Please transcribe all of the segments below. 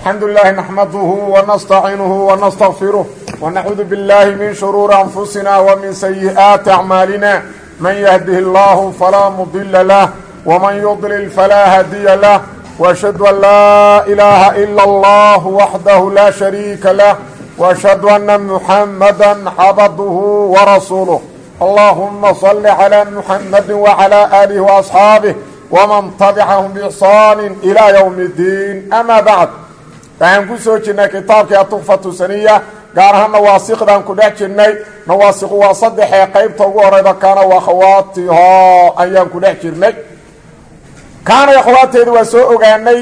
الحمد لله نحمده ونستعiنه ونستغفره ونعوذ بالله من شرور أنفسنا ومن سيئات أعمالنا من يهده الله فلا مضل له ومن يضلل فلا هدي له وأشهد أن لا إله إلا الله وحده لا شريك له وأشهد أن محمدا عبdه ورسوله اللهم صل على محمد وعلى آله وأصحابه ومن تبعهم بإحصان إلى يوم الدين أما بعد waxaan ku soo jirnay kitaabkii atukfatu saniya gaar ahaan nawaasiqdan ku dhex jirnay. Nawaasiqu waa saddexee qaybta ugu horeyda kaana wakhawaatiho ayaan ku dhex jirnay. Kaana akhawaateedu waa soo ogaanay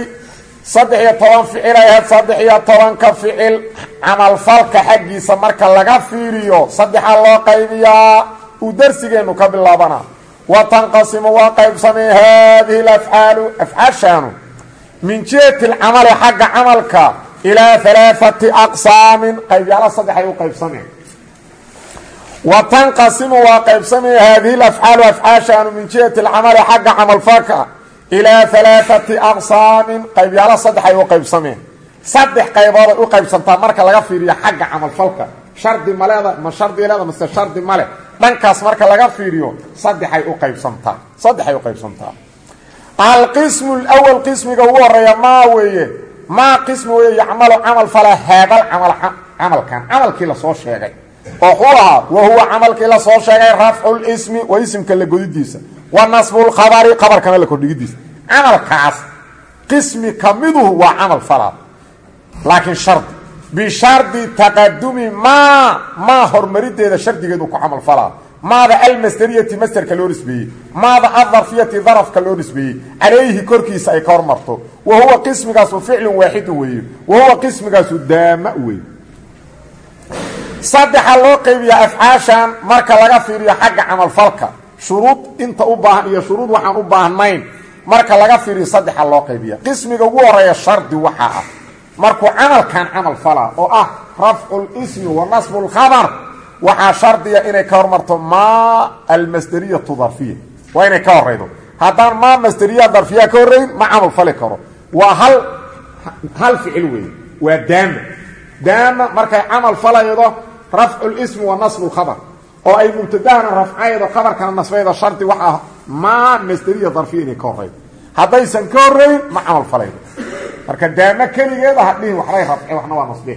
saddex iyo toban ficil ay ahayd saddex iyo tobanka ficil. Camalfalka xaggiisa marka laga fiiriyo saddexaa loo qaybiyaa uu darsigeennu ka bilaabana watanqasimu waa qaybsamay haadihi alafcaalu afcaashaanu min jihati alcamali xagga camalka ilaa alaaati aqsaamin qaybyaala saddex ay u qaybsameen wa tanqasimu waa qaybsamay haadihi alafcaalu afcaashaanu min jihati alcamali xagga camalfalka ilaa alaaati aqsaamin qaybyaala saddex ay u qaybsameen saddex qaybood ay u qaybsantaa marka laga fiiriyo xagga camalfalka shardi maleeda ma shardi leeda mase shardi male dhankaas marka laga fiiriyo saddexay u qaybsantaa saddexay u qaybsantaa alqismu lwal qismiga ugu horreeya maa weeye? Maa qismi weeye yacmalu camal fala haadal camal camalkan. Camalkii la soo sheegay. Oo xuu ahaa wa huwa camalkii la soo sheegay rafcu lismi waa isimka la godidiisa. Wa nasbu lkhabari khabarkana la kordhigidiisa. Camalkaas qismi kamiduhu waa camal falaa laakiin shardi bishardi taqadumi maa maa hormarideeda shardigeedu ku camal falaa maada almasderiyati masderka loo nisbeeyey maada adarfiyati darafka loo nisbeeyey calayhi korkiisa ay ka hormarto. Wa huwa qismigaasu ficlun waaxidu weeye wa huwa qismigaasu daama weeye saddexa loo qaybiyaa afcaashan marka laga fiiriyo xagga camalfalka. Shuruud inta u baahan iyo shuruud waxaan u baahnayn marka laga fiiriyo saddexa loo qaybiya qismiga ugu horreeya shardi waxaa ah. Markuu camalkan camal falaa oo ah rafcu lismi wa nasbu lkhabar waxaa shardiga inay ka hormarto maa almasderiyatu darfiya waa inay ka horaydo haddaan maa masderiya darfiya ka horrayn ma camal fali karo. Waa hal hal ficil weeye. Waa daama daama markay camal falaydo rafcu lismi wa nasbu lkhabar oo ay mubtadahana rafcaydo khabarkana nasbaydo shardi waxaa maa masderiya darfiya inay ka horaydo haddaysan ka horrayn ma camal falaydo. Marka daamo keligeeda hadhihin waxbay rafce waxna waa nasbe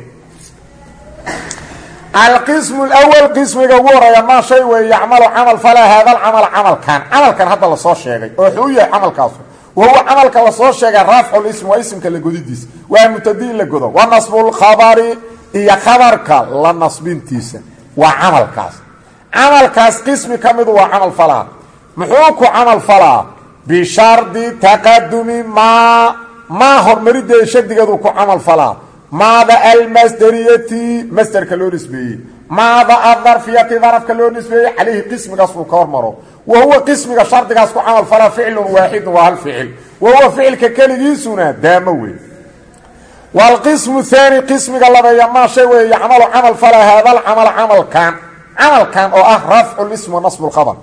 alqismu lwal qismiga ugu horreeya maa shay weeye yacmalu camal falaa haada alcamal camalkan camalkan hadda la soo sheegay oo xuu yahay camalkaasu wa huwa camalka la soo sheegay rafcu lism waa isimka la godidiisa waa mubtadi in la godo wa nasbu lkhabari iyo khabarka la nasbintiisa waa camalkaas camalkaas qismi ka midu waa camal falaa muxuu ku camal falaa bishardi taqadumi maa maa hormarideeda shardigeedu ku camal falaa maada almasderiyati masderka loo nisbeeyey maada adarfiyati darafka loo nisbeeyey calayhi qismigaas uu ka hormaro wa huwa qismiga shardigaas ku camal falaa ficlun waaxidun waa hal ficil wa huwa ficilka keligiisuna daamo wey waalqismu haani qismiga labeeya maa shay weeye yacmalu camal falaa haada alcamal camalkan camalkan oo ah rafcu lism wa nasbu lkhabar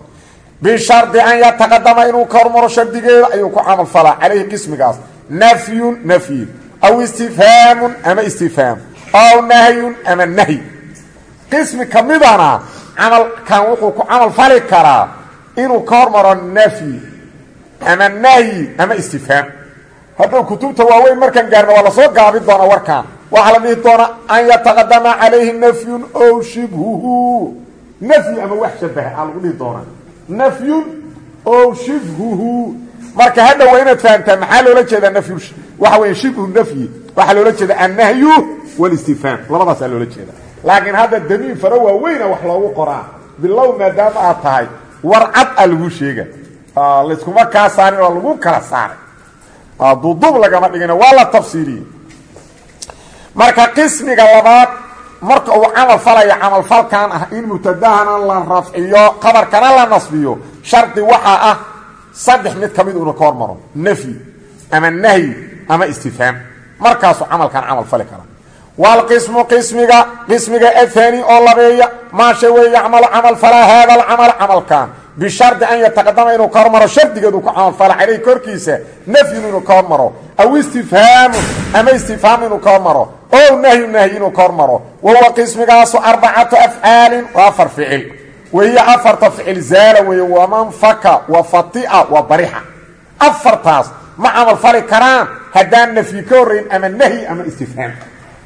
bishardi an yataqadama inuu ka hormaro shardigeeda ayuu ku camal falaa calayhi qismigaas nafyun nafyi aw istifhaamun ama istifhaam aw nahyun ama nahyi qismi ka midana camalkan wuxuu ku camal fali karaa inuu ka hormaro nafyi ama nahyi ama istifhaam hadduu kutubta waaweyn markaan gaarna waa la soo gaabi doonaa warkaan waxaa la dhihi doonaa an yataqadama calayhi nafyun ow shibhuhu nafyi ama wax shabaha aa lagu dhihi doonaa nafyun ow shibhuhu marka hadha waa inaad fahamtaa maxaa loola jeedaa waxa weya shibhu nafyi waxaa loola jeeda annahyu walistifhaam. Labadaasaa loola jeeda laakiin hadda damiin faro waaweyna wax loogu qoraa. Bilow maadaama aad tahay war cad a lagu sheega layskuma kaa saarin oo lagu kala saaray. Duudub lagama dhigina waa la tafsiiriyey. Marka qismiga labaad marka uu camal falayo camalfalkan ah in mubtadahana la rafciyo qabarkana la nasbiyo shardi waxaa ah saddex mid ka mid una ka hormaro nafyi ama nahyi ama istifhaam. Markaasuu camalkan camal fali kara waalqismu qismiga qismiga ahaani oo labeeya maasha wey yacmalu camal falaa haada alcamal camalkan bishardi an yataqadama inuu ka hormaro shardigeedu ku camalfala caleyh korkiisa nafyun inuu ka aw istifhaamun ama istifhaam inuu ka hormaro o nahyu nahyi inuu ka hormaro. Wahuwa qismigaasu arbacatu afcaalin waa afar ficil. Wahiya afarta ficil zaala weeye waman faka wa fatia wa barixa. Afartaas ma camalfali karaan haddaan nafyi ka horrayn ama nahyi ama istifhaam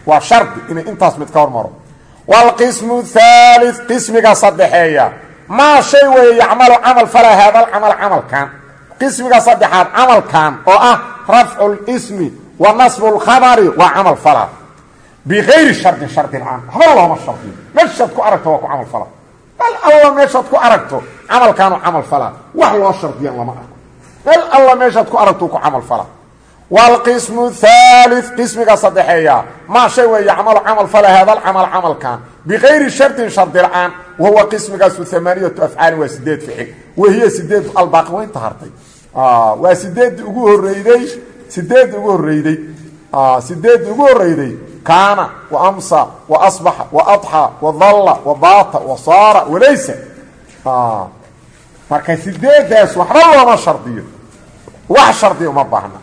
waa shardi inay intaas mid ka hormaro. Waalqismu haali qismiga saddexeeya. Maa shay weeye yacmalu camal fala haadal camal camalkan. Qismiga saddexaad camalkan oo ah rafcu lismi wa nasbu lkhabari waa camal fala. Bikayri shardin shardi la'aan waxba looma shardiyo ku aragto waa ku camal fala. Meel alla meeshaad ku aragto camalkaanu camal falaa wax loo shardiyan lama arko meel alla meeshaad ku aragto ku camal fala. Wlqismu haali qismiga saddexeeya. Maa shay wey yacmalu camal fala haada alcamal camalkan. Bikayri shardin shardi la'aan wahuwa qismigaasu amaaniyatu afcaalin waa sideed ficil. Wahiya sideed albaaqi waa inta hartay. Waa sideeddii ugu horeyday sideeddii ugu horeyday sideeddii ugu horeyday kaana wa amsa wa asbaxa wa adxa wa dalla wa baata wa saara walaysa marka sideedaas waxba looma shardiyo. Wax shardiya uma baahna.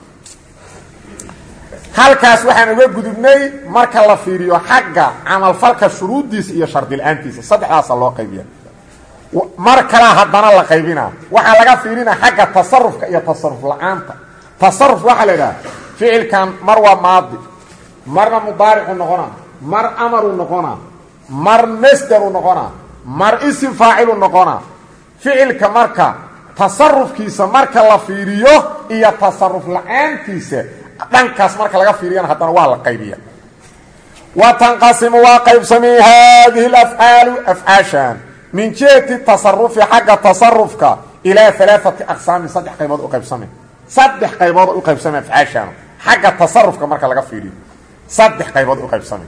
Halkaas waxaan uga gudubnay marka la fiiriyo xagga camalfalka shuruuddiisa iyo shardi la'aantiisa saddexdaasa loo qaybiya mar kalaa haddana la qaybina. Waxaa laga fiirina xagga tasarufka iyo tasaruf la'aanta. Tasaruf waxaa la idhaha ficilkan mar waa maadi marna mudaaricu noqonaa mar amaru noqonaa mar masdaru noqonaa mar isim faacilu noqonaa ficilka marka tasarufkiisa marka la fiiriyo iyo tasaruf la'aantiisa dhankaas marka laga fiiriyana haddana waa la qaybiya wa tanqasimu waa qaybsamay haadihi alafcaalu afcaashan min jihati tasarufi xagga tasarufka ilaa alaaati aqsaamin saddex qaybood u qaybsamay saddex qaybood u qaybsamay afcaashan xagga tasarufka marka laga fiiriyo. Saddex qaybood u qaybsamay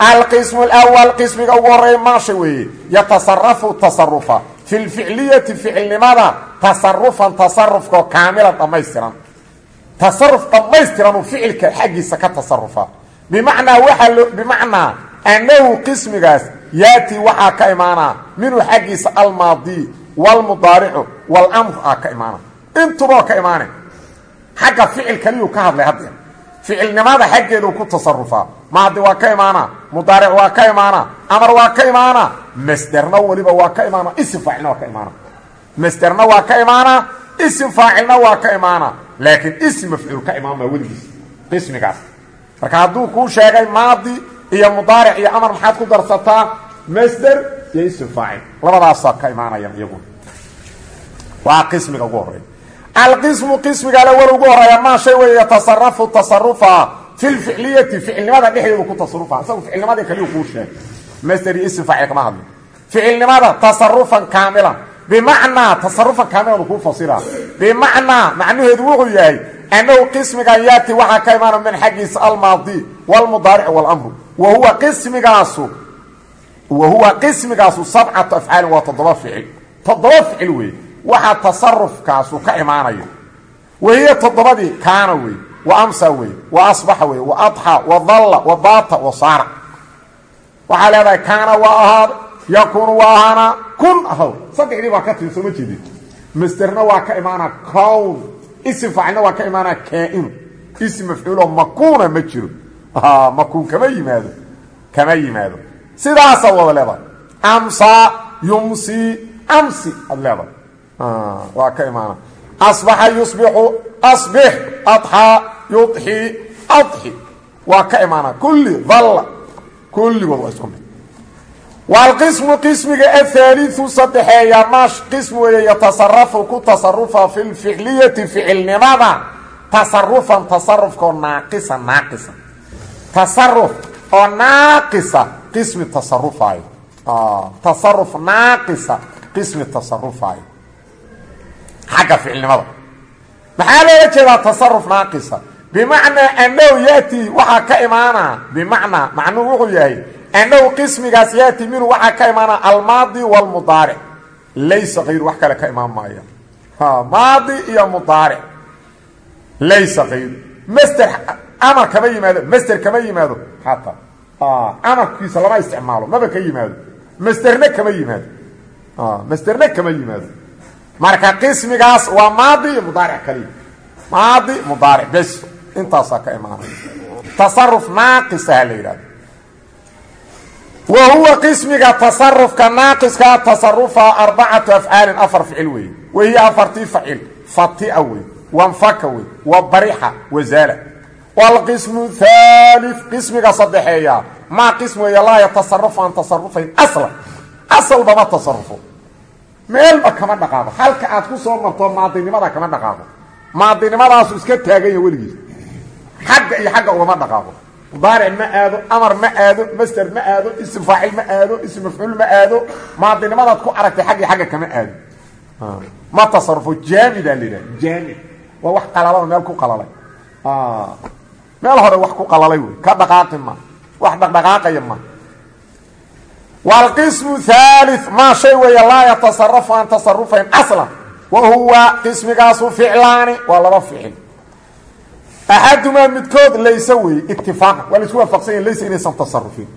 alqismu lwal qismiga ugu horreeya maasha weeye. Yatasarafu tasarufa fi lficliyati ficilnimada tasarufan tasarufkao kaamilan dhammaystiran. Tasaruf dhammaystiranuu ficilka xaggiisa ka tasarufa bimacnaa waaa bimacnaa annahu qismigaas yaati waxaa ka imaanaa. Minhu xaggiisa almaadi waalmudaaricu waalamru aa ka imaana intuboo ka imaane. Xagga ficil ka hadlay haddeer ficilnimada xaggeeduu ku tasarufaa maadi waa ka imaanaa mudaaric waa ka imaanaa amar waa ka imaanaa masderna weliba waa ka imaana isim faacilna waa ka imaana. Masderna waa ka imaanaa isim faacilna waa ka imaanaa laakiin ism mafcuul ka imaan maa weligiis qismigaas. Marka hadduu kuu sheegay maadi iyo mudaaric iyo amar maxaad ku darsataa masder iyo ism faacil. Labadaasaa ka imaanayaan iyaguna waa qismiga ugu horreeya alqismu qismiga alawal ugu horreeya maa shay wey yatasarafu tasarufa fi lficliyati ficilnimada dhexdeedu ku tasarufa isagu ficilnimadii kaliyu kuu sheegay. Masder iyo ism faacil kama hadli ficilnimada tasarufan kaamilan bimacnaa tasarufan kaamilan kuu fasira. Bimacnaa macnaheedu wuxuu yahay annahu qismigan yaati waxaa ka imaana min xaggiisa almaadi wlmudaaricu wاlamru wa huwa qismigaasu wa huwa qismigaasu sabcatu afcaalin waa toddoba ficil. Toddoba ficil wey waxaa tasarufkaasu ka imaanayo. Wahiya toddobadii kaana wey wa amsa wey wa asbaxa wey wa adxa wa dalla wa baata wa saara. Waxaa leedahay kaana waa ahaada yakunu waa ahaanaa kun ahow. Saddexdii baa ka timi soo ma jeedin. Masderna waa ka imaanaa cown isim faacilna ka imaanaa kaa-inu ism mafcuulo makuuna ma jiro. Makuun kama yimaado kama yimaado. Sidaasaa wada leedahay. Amsa yumsi amsi ad leedahay waa ka imaana asbaxa yusbixu asbix adxaa yudxi adxi waa ka imaanaa kulli dalla kulligood waa isku mid waalqismu qismiga ahaaliu saddexeeya maash qism weeye yatasarafu ku tasarufa fi lficliyati ficilnimada tasarufan tasarufkaoo naaqisa naaqisa tasaruf oo naaqisa qismi tasarufaayo tasaruf naaqisa qismi xagga ficilnimada maxaa loola jeedaa tasaruf naaqisa? Bimacnaa annahu yaati waxaa ka imaanaa bimacnaa macnuhu wuxuu yahay annahu qismigaas yaati minhu waxaa ka imaanaa almaadi wاlmudaaric laysa kayru wax kale ka imaan maaya maadi iyo mudaaric. Laysa kayru masder amar kama yimaado masder kama yimaado. Xataa amarkiisa lama isticmaalo maba ka yimaado. Masderna kama yimaado. Masderna kama yimaado marka qismigaas waa maadi mudaaric kaliya maadi mudaaric bes intaasaa ka imaanay. Tasaruf la yidhahdo wa huwa qismiga tasarufka naaqiskaa tasarufa arbacatu afcaalin afar ficil weeye. Wahiya afartii facil fatia wey wanfaka wey wa barixa wazaala wlqismu haali qismiga saddexeeya. Maa qism weeye laa yatasarufu aan tasarufayn aslan. Asalbama tasarufo meelba kama dhaqaaqo. Halka aad ku soo marto maadinimada kama dhaqaaqo. Maadinimadaasu iska taaganya weligiis. Xagga iyo xagga ugama dhaqaaqo. Mudaaric ma aado amar ma aado master ma aado ism faacil ma aado ism mafcuul ma aado. Maadinimadaad ku aragtay xagg iyo xagga kama aado. Ma tasarufo jaamidaa la yidhaha jaamid waa wax qalalada meel ku qalalay. Meel hore wax ku qalalay wey. Ka dhaqaaqi ma. Wax dhaqdhaqaaqaya ma wlqismu haali maa shay weeye laa yatasarafu aan tasarufayn aslan. Wa huwa qismigaasu ficlaani waa laba ficil. Axadumaa midkood layse weeye itifaaqan waa la isku waafaqsan yahi layse inaysan tasarufin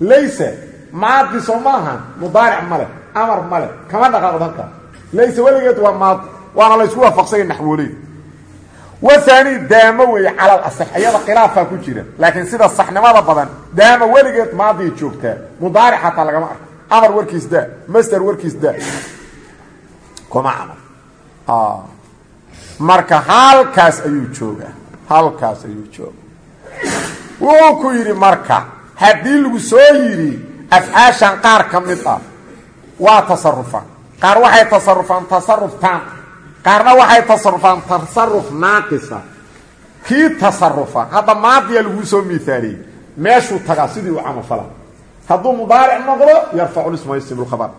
layse maadi soo maaha mudaaric male amar male kama dhaqaaqdo halkaa layse weligeed waa maadi waana laysku waafaqsan yahi naxwooley waani daamo weeye calal asax iyada khilaafaa ku jira. Laakiin sida saxnimada badan daama weligeed maadiya joogtaa mudaaric xataa lagama arko. Amar warkiis daa master warkiis daa. Kuma camal. Marka halkaas ayuu joogaa. Halkaas ayuu jooga wuu ku yidhi marka haddii lagu soo yidhi afcaashan qaar ka mid ah waa tasarufaan qaar qaarna waxay tasarufaan tasaruf naaqisa. Kii tasarufa hadda maadiya laguu soo miaaliyey meeshuu tagaa sidii uu camalfala hadduu noqdo yarfacu isma yansib lkhabr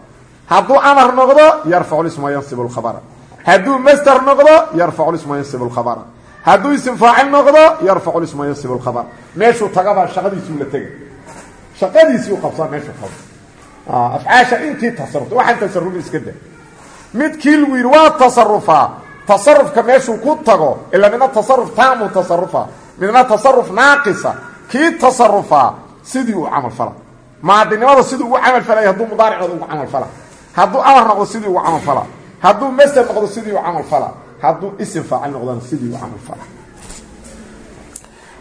hadduu amar noqdo yarfacu isma yansib lkhabra hadduu masder noqdo yarfacu isma yansib lkhabra hadduu isim faacil noqdo yarfacu isma yansib lkhabr meeshuu tagaba shaqadiisuu la tega shaqadiisii u qabsaa meeshuu qabo afcaasha intii tasarufta waxaan tasarufi iska da midkii lagu yidhi waa tasarufaa tasarufka meeshuu ku tago ila midna tasaruf taamu tasarufa midna tasaruf naaqisa. Kii tasarufaa sidii uu camal fala. Maadinimada sidii ugu camal falay hadduu mudaaricooda ugu camal fala. Hadduu amar noqdo sidii ugu camal fala. Hadduu masder noqdo sidii u camal fala. Hadduu isim faacil noqdona sidii u camal fala.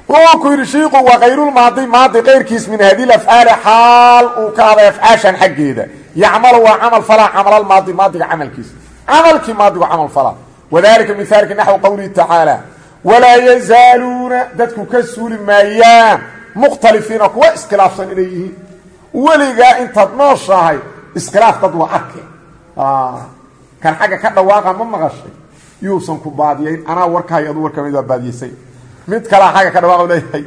Wuu ku yidhi shiiku waa kayrulmaadi maadi kayrkiis min hadi afcaali xaal uu ka haday afcaashan xaggeeda yacmalu waa camal falaa camalmaadi maadiga camalkiisa camalkii maadigu camal falaa wadalika mihaalki naxwi qowlihi tacaala walaa yazaaluuna dadku ka suuli maayaan mukhtalifiina kuwa iskhilaafsan inay yihiin weligaa intaad nooshahay iskhilaaf dad waa arke kan xagga ka dhawaaqa ma maqashay yuusan ku baadiyayn anaa warkahay adu warkamid waa baadiyeysay mid kalea xagga ka dhawaaq leeyahay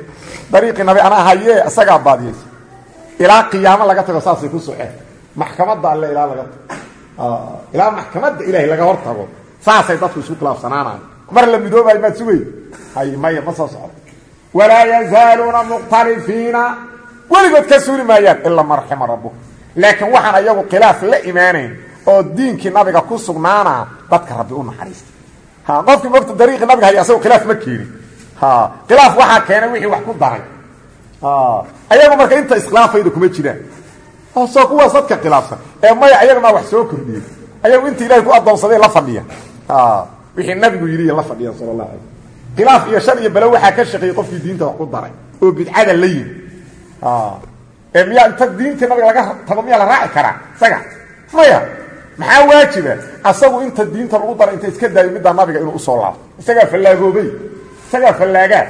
dariiqii nabi anaa hayee isagaa baadiyeysay ilaa qiyaamo laga tago maxkamadda alle ilaa laga tago. Ilaa maxkamadda ilaahay laga hor saasay dadku isku khilaafsanaanayo mar la midoobayo maad sugay hay maya ma soo socdo. Walaa yazaaluuna mukhtalifiina weligood ka suuli maayaan ilaa man raxima ayagu khilaaf la imaanayn oo diinkii nabiga ku sugnaana dadka rabbi u naxariista ha qofkii mogta dariiqii nabiga haya asagoo khilaaf ma ha khilaaf waxaa keenay wixii wax ku daray. Ayagu marka inta iskhilaafayda kuma jiraan soo kuwaas dadka khilaafsan. Ee maya ayagana wax soo kordhiyey ayagu inta ilahay ku adoonsaday la fadhiya. Wixii nabigu yidhi la fadhiyan sal la ala khilaaf iyo shar iyo bale waxaa ka shaqeeyey qofkii diinta wax ku daray oo bidcada la yimi ee miyaa inta diintii nabiga laga tago miyaa la raaci karaa? Isaga maya maxaa waajiba? Asagu inta diinta lagu daray inta iska daayo middaa nabiga inuu u soo laabto. Isagaa fallaagoobay isagaa fallaagaa.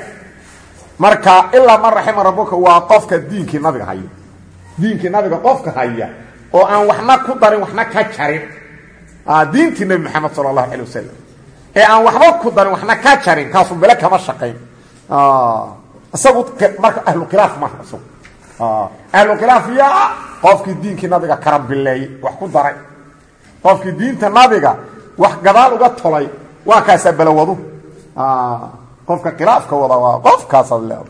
Marka ilaa man raxima rabuka waa qofka diinkii nabiga haya diinkii nabiga qofka haya oo aan waxna ku darin waxna ka jarin. Diintii nebi maxamed sala allahu wasalam ee aan waxba ku darin waxna ka jarin kaasu bele kama shaqayn isagu marka ahlu khilaaf maaha isagu ahlu khilaaf yaa qofkii diinkii nabiga karambileeyey wax ku daray. Qofkii diinta nabiga wax gadaal uga tolay waa kaasaa balowadu qofka khilaafka wada waa qofkaasaad leeda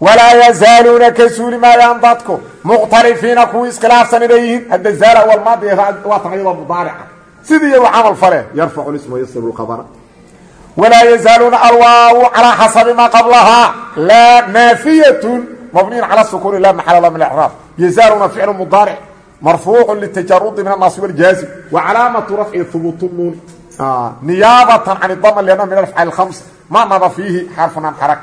walaa yazaaluuna ka suuli maayaan dadku mukhtalifiina kuwii iskhilaafsan inay yihiin hadda zaala walmaadi waa tan iyadoo mudaarica sidii iyagu camal fale yarfacu lisma yasiru lkhabara walaa yazaaluuna alwaawu calaa xasabi maa qablahaa laa naafiyatun mabniyin cala sukuuni la maxala la min icraab yazaaluuna ficlu mudaaric marfuucu litajarudi min annaasi waljaazim wa calaamatu rafci hubuutu nuuni niyaabatan can idama lianna min alafcaal khams ma naba fiihi xarfun an xaraka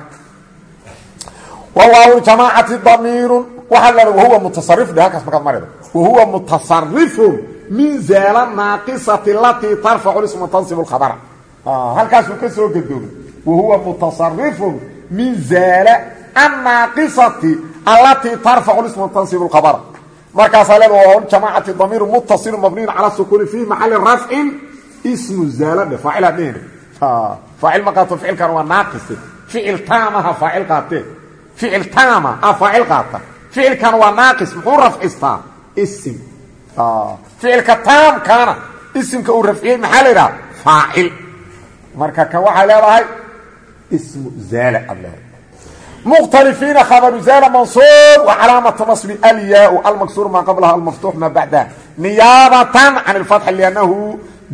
wawaaw jamaacati damiirun waxaa la wahuwa mutasarif de halkaas markaad maraydo. Wahuwa mutasarifun min zaala naaqisati alatii tarfacu isma tansibu lkhabara halkaasuu ka soo gadoomay wahuwa mutasarifun min zaala annaaqisati allatii tarfacu isma tansibu lkhabara markaasaa leeda wawaw jamaacati damiiru muttasilu mabniyun cala sukuuni fii maxali rafcin ismu faacilha dhehne faacil ma qaato ficilkan waa naaqise ficil taamaha faacil qaatee ficil taama a faacil qaata. Ficilkan waa naaqis muxuu rafcistaa? Isim. Ficilka taamkaana isimka uu rafciyey maxaa la yidhaha faacil. Marka kan waxaa leedahay ismu zaala aad leedahay. Mukhtalifiina khabaru zaala mansuub wa calaamatu nasbi alyaau almaksuur maa qablaha almaftuux maa bacdaha niyaabatan can ilfatxi liannahu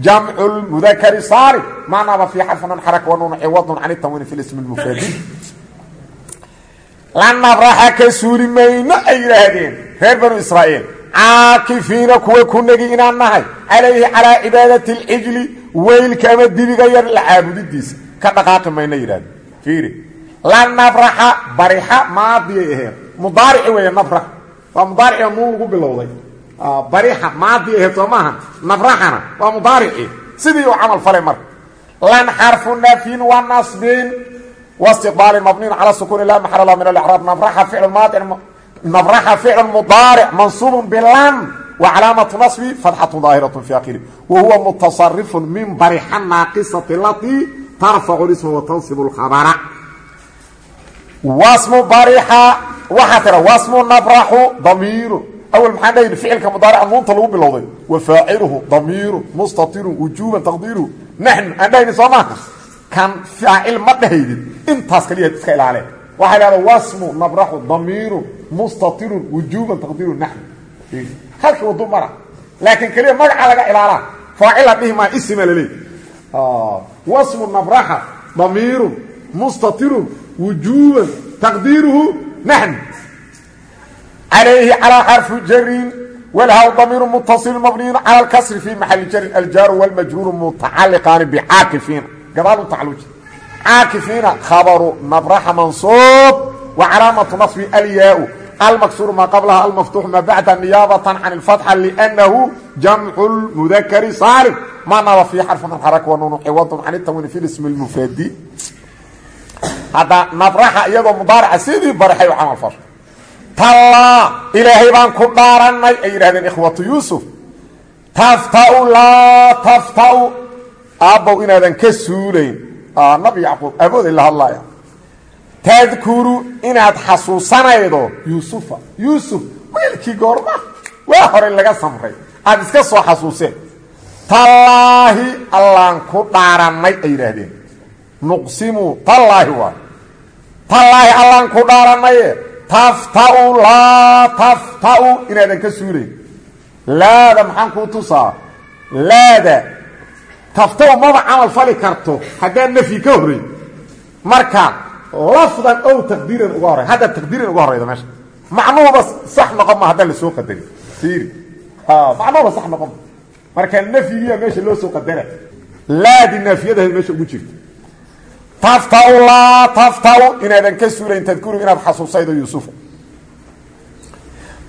jamcu lmudakari saalim macnaaba fii xarfan xaraka wanuun ciwadun can itamwiini fi lismi lmufradi la nabraxa ka suuli mayno ay yidhaahdeen. Reer banu israa'iil caakifiina kuwa ku negi inaan nahay. Calayhi calaa cibaadati اlcijli weylka ama dibiga yar la caabudidiisa. Ka dhaqaaqi mayno yidhahdeen fiiri. La nabraxa barixa maadiyay aheed mudaarici weeye nabrax waa mudaariciga nuun lagu bilowday. Barixa maadiyay aheed soo maaha. Nabraxana waa mudaarici. Sidii uu camal falay marka. Lan xarfu واستقبال مبني على سكون لا محل له من الاعراب نبرح فعل ماضي نبرح فعل مضارع منصوب باللام وعلامة نصبه فتحة ظاهرة في آخره وهو متصرف من برح الناقصة التي ترفع الاسم وتنصب الخبر واسم برح وحتر واسم نبرح ضمير أول محل فعل كمضارع نونت لو بالوضع وفاعله ضمير مستطير وجوبا تقديره نحن عندنا صناعه kan faacil ma dhahaydid intaas kaliya iska ilaale waxay dhahda wasmu nabraxu damiirun mustatirun wujuuban taqdiiru naxnu halka wadu mara laakiin keliya magaca laga ilaalaa faacila dhihi maa isima laleey wasmu nabraxa damiirun mustatirun wujuuban taqdiiruhu naxnu calayhi calaa xarfu jarin walhaw damiiru mutaصil mabniyun cala alkasri fi maxali jarin aljaaru walmajruuru mutacaliqaani bicaakifiina gadaal u tacluuji caakifiina khabaru nabraxa mansuub wa calaamatu nasbi alyaau almaksuuru maa qablaha almaftuux maa bacda niyaabatan can ilfatxa liannahu jamcu lmudakari saalim ma naba fii xarfin alxaraka wanuunu ciwadun can itamwiini fi lismi lmufradi hadda nabraxa iyadoo mudaaraca sidii barxay u camal fasho. Tallaa ilaahay baan ku dhaarannay ay yidhahdeen ikhwatu yuusuf. Taftau laa taftau aabbow inaadan ka suulayn. Nabi yacquub abooday la hadlaya tadkuru inaad xasuusanaydo yuusufa. Yuusuf wiilkii goorma. Waa hore laga samray. Aad iska soo xasuuseen. Tallaahi allaan ku dhaarannay ay yidhaahdeen. Nuqsimu tallaahi waay tallaahi allaan ku dhaarannaye. Taftau laa taftau. Inaadan ka suulayn. Laada maxaan kuu tusaa? Laada taftau maba camal fali karto haddaan nafyi ka horey marka lafdan ow taqdiiran uga horey hadda taqdiiran uga horayda meesha. Macnuhuba sax noqon ma haddaan la soo qadarin. Fiiri. Macnuhuba sax noqon ma. Marka nafyigiiya meesha loo soo qadara laadi naafiyadaha meesha ugu jirto taftau laa taftau inaadan ka suulayn tadkuru inaad xasuusaydo yuusufa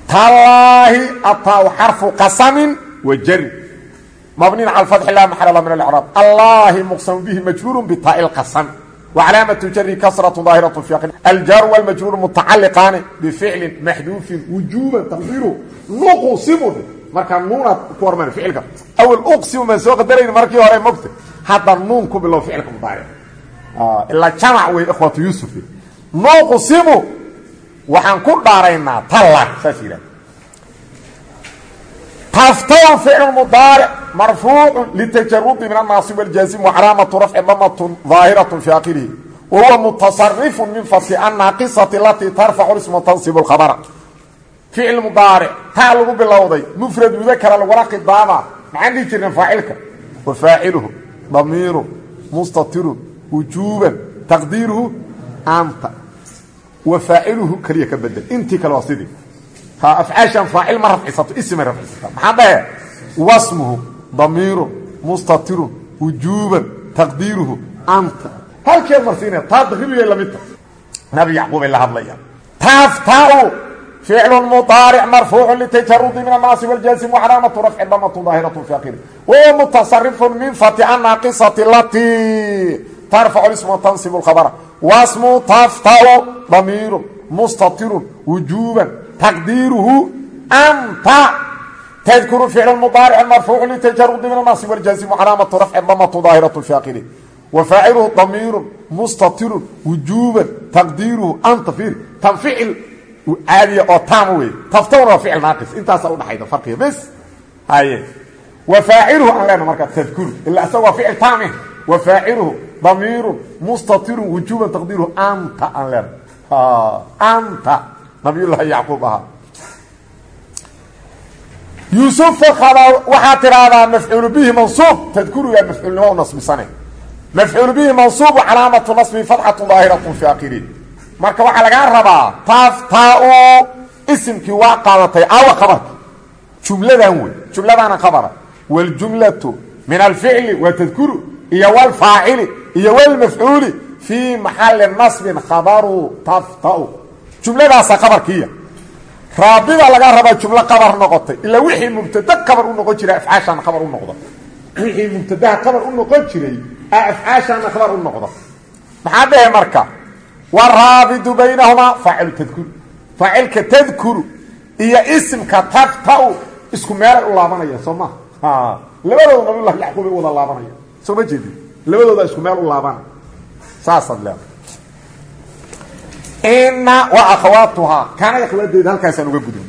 tallaahi ataau xarfu qasamin wa jari mبني على الفتح لا محل له من الإعراب الله مقسم به مجرور بتاء القسم وعلامة جره كسرة ظاهرة في آخر الجار والمجرور متعلقان بفعل محذوف وجوبا تقديره نقسم marka nuuna ku hormar ficilka awal uqsimu man soo qadarayn markii hore mogta hadda nuun ku bilow ficilka mudaaric ila jamac way ikhwatu yusuf nuqsimu waxaan ku dhaaraynaa talla saas yiraahdo تفتو فعل مضارع مرفوع للتجرد من الناصب والجازم وعلامة رفع ضمة ظاهرة في آخره وهو متصرف من فتح الناقصة التي ترفع اسم تنصب الخبر فعل مضارع تعلق باللوضي مفرد مذكر الورق الضامة ما عندي جرن فاعلك وفاعله ضمير مستطر وجوبا تقديره أنت وفاعله كريه كبدل انت كالوصيدي afcaashan faacil ma rafcisato isma rafcisato. Maxaa dhahe wasmuhu damiirun mustatirun wujuuban taqdiiruhu anta. Halkeed marsiinaya taa dakribigay lamidta nabi yacquubay la hadlayaan. Taftau ficlu mudaaric marfuucu litajarudi min annaasi waljaasim wacalaamatu rafci damatu daahiratu fi akhiri wahuwa mutasarifun min fatia naaqisati latii tarfacu ismu tansibu lkhabara wasmu taftau damiirun mustatirun wujuuban taqdiiruhu anta tdkuru ficl mudaaric marfuucu litajarudi min annaasi waljaasim wacalaamatu rafci damatu daahiratu fi akhiri wafaaciluhu damiiru mustatirun wujuuban taqdiiruhu anta ir tan ficil caadiya oo taama wey taftawna waa ficil naaqis intaasaa udhaxayda farqiga bes haye wafaaciluhu aan leena markaa tadkuru ila isaga waa ficil taame wafaaciluhu damiirun mustatirun wujuuban taqdiiruhu anta aan leena anta nabiyullaahi yacquub ahaa yuusuf waxaa tiraahdaa mafcuul bihi mansuub tadkurugaa mafcuulnimo u nasbisane. Mafcuul bihi mansuub calaamatu nasbi fatxatu daahiratu fi akhiri marka waxaa lagaa rabaa taaftaa-u isimkii waa qaadatay awa khabarka jumladan wey jumladaana khabara waljumlatu min alficli waa tadkuru iyo wlfaacili iyo wlmafcuuli fii maxali nasbin khabaru taftau jumladaasa khabarkiiya raabida laga rabaa jumlo qabar noqotay. Ilaa wixii mubtada qabar u noqon jiray afcaashaana qabar u noqda. Wixii mubtadaha qabar u noqon jiray afcaashaana qabar u noqda. Maxaa dhehe marka? Waraabidu baynahumaa faacilu tadkuru faacilka tadkuru iyo isimka taftau isku meelay u laabanayaan soo maa labadooda nabiyullahi yacquubay u wada laabanaya soo ma labadooda isku meel u laabana saasaad leeda ina wa akhawaatuhaa kaana akhawaadeeda halkaasaan uga gudun.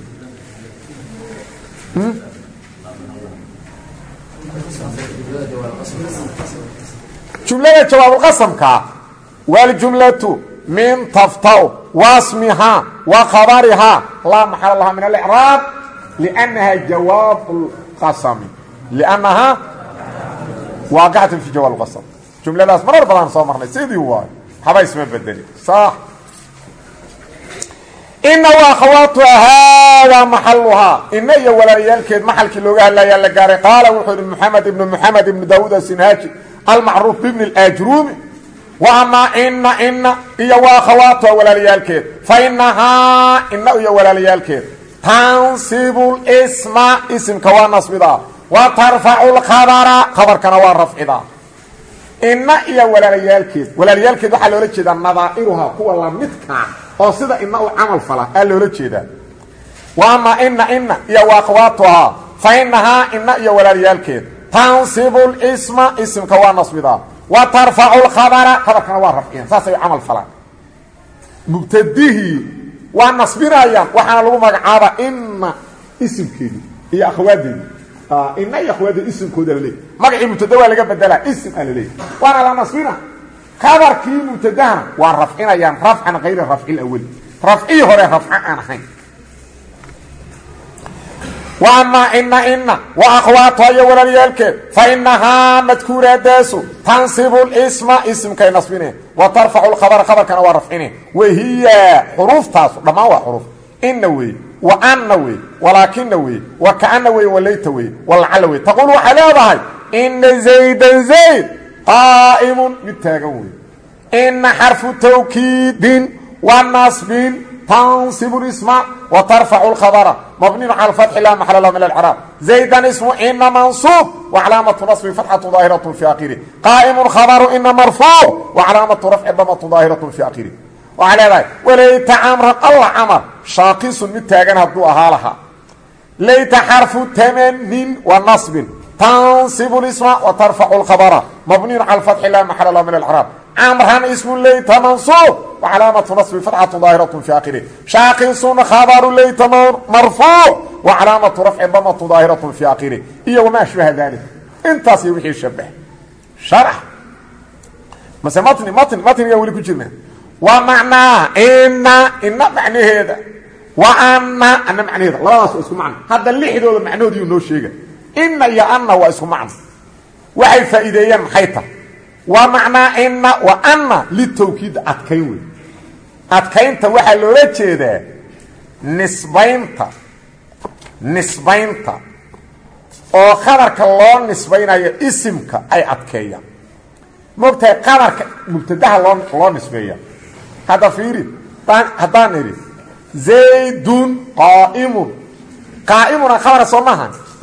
Jumlada jawaabulqasamka waljumlatu min taftau wasmihaa wa khabarihaa laa maxala laha min alicraab liannaha jawaab lqasami liannahaa waaqicatan fi jawaab lqasam jumladaas marar badan soo marnay. Sidii waayo haba isma bedeli sax ina wa akhawaatuha haadaa maxaluhaa ina iyo walaalayaalkeed maxalkii looga hadlayaa la gaaray. Qaala wuxuu ihi moxamed ibnu moxamed ibnu daawuud asinhaaji almacruuf bibni اlaajruumi wa amaa ina ina iyo wa akhawaatuha walaalayaalkeed fa inahaa ina iyo walaalayaalkeed tansibu lsma isimka waa nasbidaa. Wa tarfacu lkhabara khabarkana waa rafcidaa. Ina iyo walaalayaalkeed walaalayaalkeed waxaa loola jeedaa nadaa'iruhaa kuwa lamidkaa oo sida ina u camal fala aa loola jeedaa. Wa ama ina ina iyo wa akhawaatuhaa fa inahaa ina iyo walaalayaalkeed tansibu lisma isimka waa nasbidaa wa tarfacu lkhabara khabarkana waa rafciyaan saasay u camal falaan mubtadihii waa nasbinayaan waxaana lagu magacaabaa ina isimkeedi iyo akhawaadeedi ina iyo akhawaadeedi isimkooda laleey magacii mubtada waa laga bedelaa isim aa laleeya waana la nasbina kabarkii mubtadahana waa rafcinayaan rafcan kayri rafci lawali rafcii hore rafco aan ahayn wa amaa ina ina wa akhwaatuha iyo walaalyaalkeed fa inahaa madkuuraadaasu tansibu lisma isimkay nasbineen wa tarfacu lkhabara khabarkana waa rafcineen wahiya xuruuftaasu dhammaan waa xuruuf ina weeye wa anna wey walaakina wey wa kaana wey walayta zayd qaa'imun mid taagan wey ina xarfu tawkiidin wa nasbin tansibu isma wa tarfacu lkhabara mabniyu cala fatxi laa maxala lahu min alcraab zaydan ismu ina mansuub wa calaamatu nasbi fatxatu daahiratu fi akhiri qaa'imun khabaru ina marfuuc wa calaamatu rafci damatu daahiratu fi akhiri waxay leedahay walayta camran alla camar shaaqisun mid taagan hadduu ahaa lahaa layta xarfu tamanin wa nasbin lisma wa tarfacu lkhabara mabniyun cala fatxi laa maxala lahu min alcraab camran ismu layta mansuub wa calaamatu nasbi fatxatu daahiratu fi akhiri shaaqisun khabaru layta marfuuc wa calaamatu rafci damatu daahiratu fi akhiri iyo wamaa ashbaha dalik intaas iyo wixii shabah sharax mase matni matni matnigaa weli ku jirna. Wa macnaa ina ina macnaheeda. Wa ana ana macnaheeda. Labadaas waa isku macno. Hadda lixdooda macnahoodiyuu noo sheega ina iyo ana waa isku macno waxay faa'iideeyeen maxay tahay wa macnaa ina wa ana litawkiid adkayn wey adkaynta waxaa loola jeedaa nisbaynta nisbaynta. Oo khabarka loo nisbaynayo isimka ay adkeeyaan. Mogtahay qabarka mubtadaha loo nisbeeya. Hadda fiiri haddaan idhi zaydun qaa'imun. Qaa'imuna khabara soo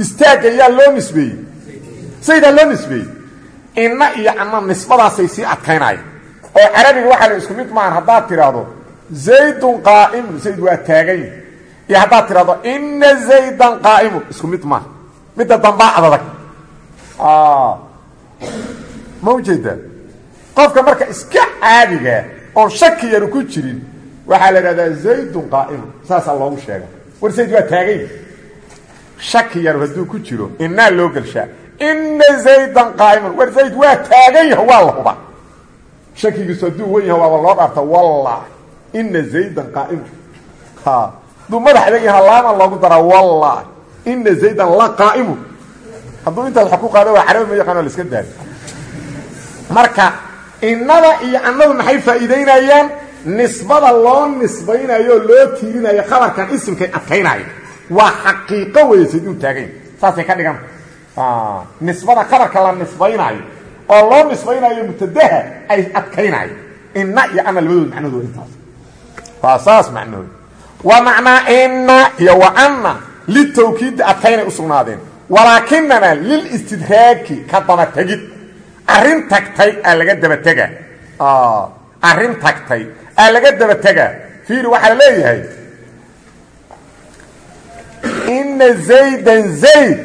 istaagga yaa loo nisbeeyey. Saydaa loo nisbeeyey. Inna iyo anna nisbadaasay sii adkaynaya oo carabiga waxaa la isku mid maahan haddaad tidhaahdo zaydun qaa'imun zayd waa taagayi iyo haddaad tidhahdo inna zaydan qaa'imun isku mid maaha midda dambaa adadag ma u jeedaa qofka marka iska caadigaa oon shaki yaru ku jirin waxaa la idhahdaa zaydun qaa'imun. Saasaa loogu sheega war zayd waa taagay shaki yaru hadduu ku jiro innaa loo gelshaa inna zaydan qaa'imun war zayd waa taagan yaho waa la huba. Shakigiisu hadduu wen yaho waaba loo dhaarta wallah inna zaydan qaa'imun hadduu madax adag yaha laama loogu daraa wallah inna zaydan la qaa'imun hadduu intaas wax ku qaado waa carabi ma yaqaan la iska daari. Marka innada iyo annadu maxay faa'iidaynayaan? Nisbada loo nisbaynayo oo loo tiirinayo khabarkan isimkay adkaynaayo waa xaqiiqo weeye sayd uu taagayn saasay ka dhigan nisbada khabarka la nisbaynaayo oo loo nisbaynayo mubtadaha ay adkaynaayo. Inna iyo anna labadood macnahood intaas waa saas macnahood. Wa macnaa inna iyo wa anna litawkiidda adkaynay u sugnaadeen. Walaakinana lilistidraaki ka daba tegid. Arrin tagtay aa laga daba tega. Arrin tagtay aa laga daba tegaa fiiri waxaa la leeyahay inna zaydan zayd.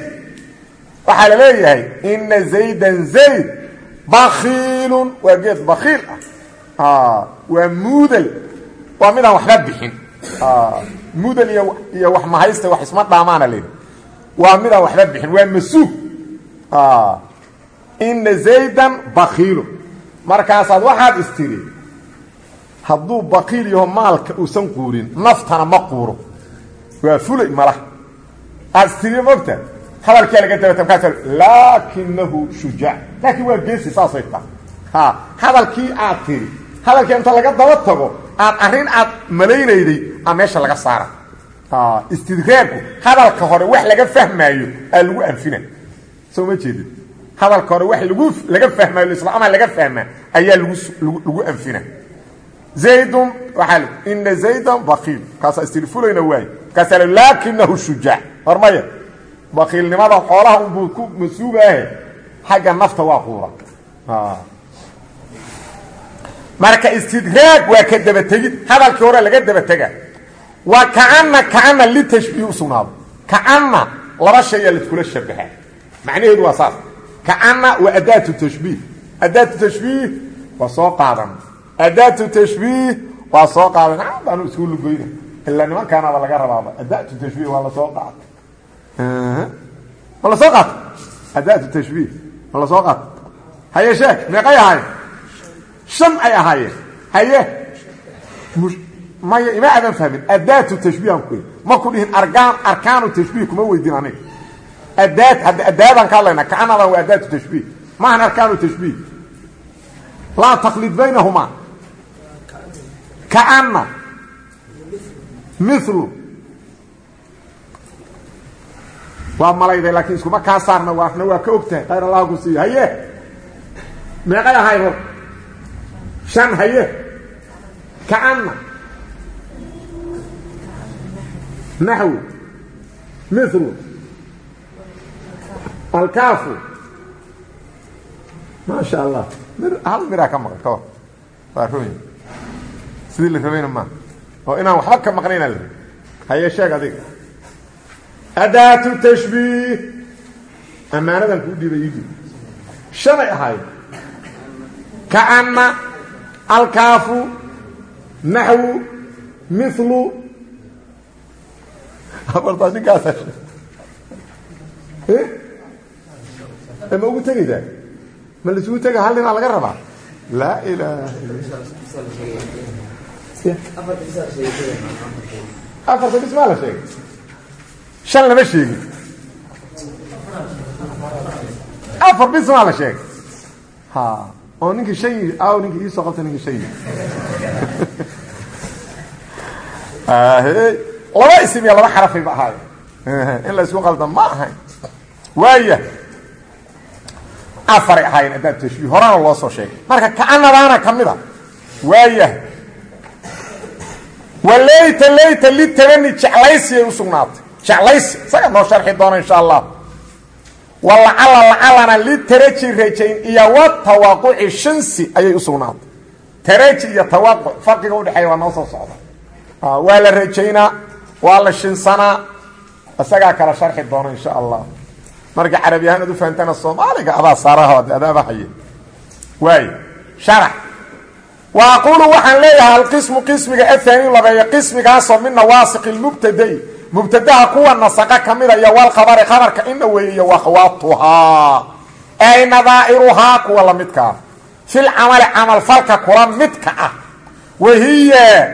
Waxaa la leeyahay inna zaydan zayd. Bakiilun waa geed bakiil ah. Waa muudal. Waa midaan waxba bixin. Muudal iyo iyo wax mahaysta wax isma dhaamaana leedahy waa midaan waxba bixin waa masuug inna zaydan bakiilun markaasaad waxaad istiri hadduu bakiil yaho maalka uusan quurin naftana ma quuro. Waa fulay mala istiri mogta hadalkaa laga dabata markaas laakinahu shujaac laakiin waa geesi saasay tahay. Ha hadalkii aad tiri hadalkii inta laga daba tago aad arrin aad malaynayday a meesha laga saara. Istidraarku hadalka hore wax laga fahmaayo aa lagu anfina. Soo ma jeedid hadalka hore wax lagu laga fahmaayo isla ama laga fahmaa ayaa lagu anfina. Zaydun waxaa ina zaydan bakiil markaasaa istilfulayna waay markaasaa laakinahu shujaac hormaya bakiilnimada xoolaha unbuu ku masuugaahe xagga nafta waa quura. Marka istidraag waa ka dabategid hadalkii hore laga dabatega waa kaana kaana litashbiih u sugnaado. Kaana laba shayaa laiskula shabaha macnaheedu waa saas. Kaana waa adaatu tashbiih. Adaatu tashbiih waa soo qaadan. Adaatu tashbiih waa soo qaadan. Baanu isku lugoyna ilaa nimankaanaba laga rabaaba adaatu tashbiih waa la soo qaata ma la soo qaata adaatu tashbiih ma la soo qaata haye sheeg meeqay ahaayeen shan ay ahaayeen haye maya ima aadan fahmin adaatu tashbiihan ku ma ku dhihin arkaan arkaanu tashbiih kuma weydin aniga adaad hadda adaadaan ka hadlaynaa kaanadan waa adaatu tashbiih maahan arkaanu tashbiih laa taklid baynahumaa kaana milu waa malayday laakiin iskuma kaa saarna waafna waa ka og tahay khayr allah ku siiyo haye! Meeqay ahay hor. Shan haye. Kaana naxw milu alkaafu. Maa sha allah hal miraa ka maqan? Ka hor. Waa rooy sidii la rabayna maa oo inaan waxba ka maqnaynaa la haye sheeg adiga. Adaatu tashbiih. Ammaanadan kuu dhiibay iidib shanay ahayd kaana alkaafu naxwu milu abartaa ninkaasa ma ugu tegaysaa ma laisugu tega hal ninaa laga rabaa? Laa ilaaha afarta bis maa la sheegay shan lama sheegin afar bis maa la sheegay oo ninkii shan aw ninkii iisoo qabta ninkii shan laba isim iyo laba xarafay ba ahaaye in la isku qalda ma ahayn waaya afaray ahaayeen adaab tashbiih horana loo soo sheegay marka kaanadaana ka mid a waayahay wa layta litabani jeclaysiyay u sugnaatay. Jeclaysi isaga noo sharxi doona insha allah wa lacala lacalana litaraji rajayn iyo wa tawaaquci shansi ayay u sugnaatay. Taraji iyo tawaaquc farqiga udhexeeya waa noo soo socda. Waa la rajaynaa waa la shinsanaa isagaa kala sharxi doona insha allah marka carabi ahaan ad u fahamtana soomaaliga adaa saaraha adaaba haye. Waay sharax wa aquulu waxaan leeyahay alqismu qismiga ahaani labeeya qismigaasoo min nawaasiq lmubtadai mubtadaha kuwa nasaqa ka mida iyo walkhabari khabarka ina weeyiyo wakhwaatuhaa ay nadaa'iruhaa kuwa la midka ah. Fil camali camalfalka kula midka ah. Wahiya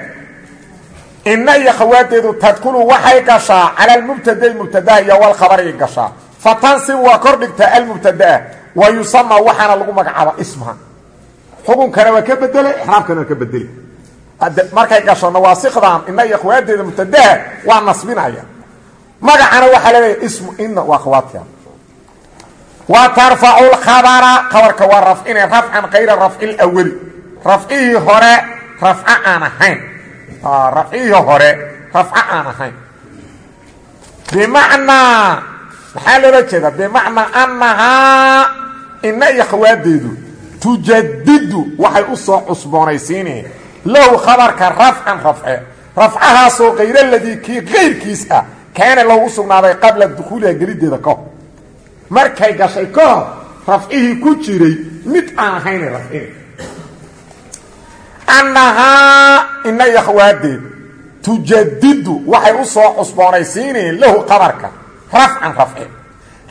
ina iyo khawaadeedu tadkulu waxay gashaa cala almubtadai mubtadaha iyo walkhabari gashaa. Fatansib waa kor dhigtaa almubtadaa wa yusama waxaana lagu magacaaba ismaha xukunkana waa ka bedele ixraabkana waa ka bedeli. Markay gasho nawaasikdan ina iyo akhwaadeeda mubtadaha waa nasbinaya. Magacana waxaa leedahay ismu ina waa akhwaadka wa tarfacu lkhabara khabarka waa rafcine rafcan kayra rafci lwali rafcihii hore rafco aan ahayn. Rafcihii hore rafco aan ahayn. Bimacnaa maxaa loola jeedaa? Bimacnaa annahaa ina iyo khawaadeedu tujadidu waxay u soo cusboonaysiineen lahu khabarka rafcan rafce. Rafcahaasoo kayr ladii kii kayrkiis ah kaana lahu u sugnaaday qabla dukhuuliha gelideeda ka markay gashay ka hor rafcihii ku jiray mid aan ahaynay rafcine annahaa ina iyo khawaadeedu tujadidu waxay u soo cusboonaysiineen lahu khabarka rafcan rafce.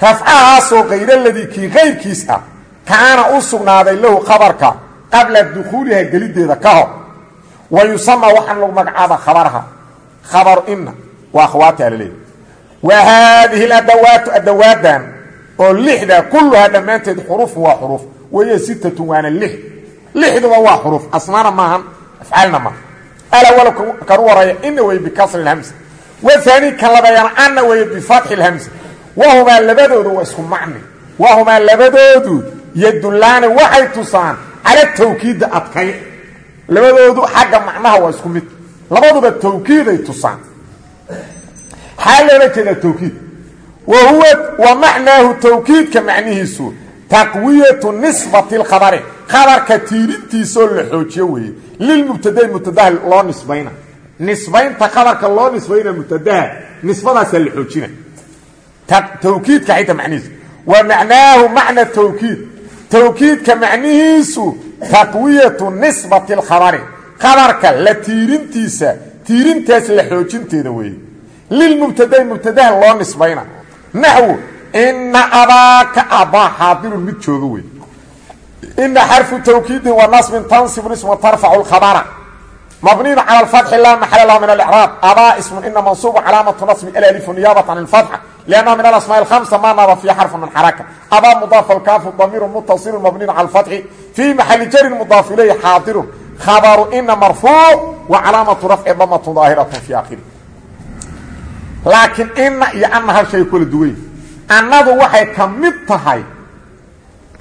Rafcahaasoo kayr ladii kii kayrkiis ah kaana u sugnaaday lahu khabarka qabla dukhuuliha gelideeda ka hor. Wa yusama waxaan lagu magacaaba khabaraha. Khabaru ina waa akhwaata alaleeya wa haadihi adawaatu adawaadan oo lixda kulluhaa dhammaanteed xuruufun waa xuruuf. Wahiya sittatun waana lix. Lixduba waa xuruuf. Asmaana maahan afcaalna maaha alawal kan u waraya ina weye bikasri lhamsa wahaani kan labeeyana anna weye bifatxi yadullaani waxay tusaan cala tawkiidda adkay. Labadoodu xagga macnaha waa isku mid. Labaduba tawkiiday tusaan. Xaa loola jeedaa tawkiid. Wa huwa wa macnaahu tawkiidka macnihiisu taqwiyatu nisbati lkhabari khabarka tiirintiisoo la xoojiyo weeye. Lilmubtadai mubtadaha loo nisbayna. Nisbaynta khabarka loo nisbayna mubtadaha nisbadaasaa la xoojina tawkiidka xita macnihiisu wa tawkiidka macnihiisu taqwiyatu nisbati alkhabari. Khabarka la tiirintiisa tiirintaas la xoojinteeda weeye. Lilmubtadai mubtadaha loo nisbayna. Naxwu ina abaaka abbaa xaadirun mid jooga wey ina xarfu tawkiidin wa nasbin tansibu isma tarfacu lkhabara mabniyu cala alfatxi laa maxala lahu min alicraab abaa ismun ina mansuubu calaamatu nasbi alalifu niyaabata can ilfatxa liannahu min alasmaa alhamsa ma naaba fiiha xarfu min xaraka abaa mudaaf alkaafu damiiru mutasilu mabniyu cala alfatxi fii maxali jarin mudaaf ilayhi xaadirun khabaru ina marfuuc wa calaamatu rafci damatun daahiratu fi akhiri laakiin ina iyo anna hal shay kula duwayn annadu waxay ka mid tahay